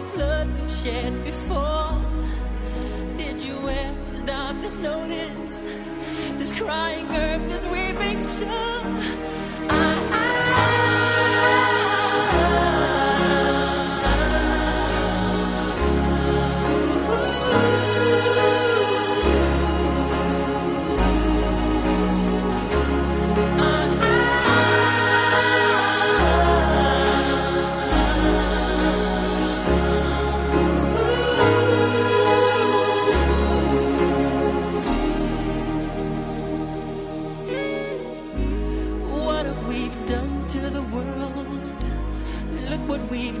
the blood we've shed before? Did you ever stop to notice this crying earth, this weeping shore?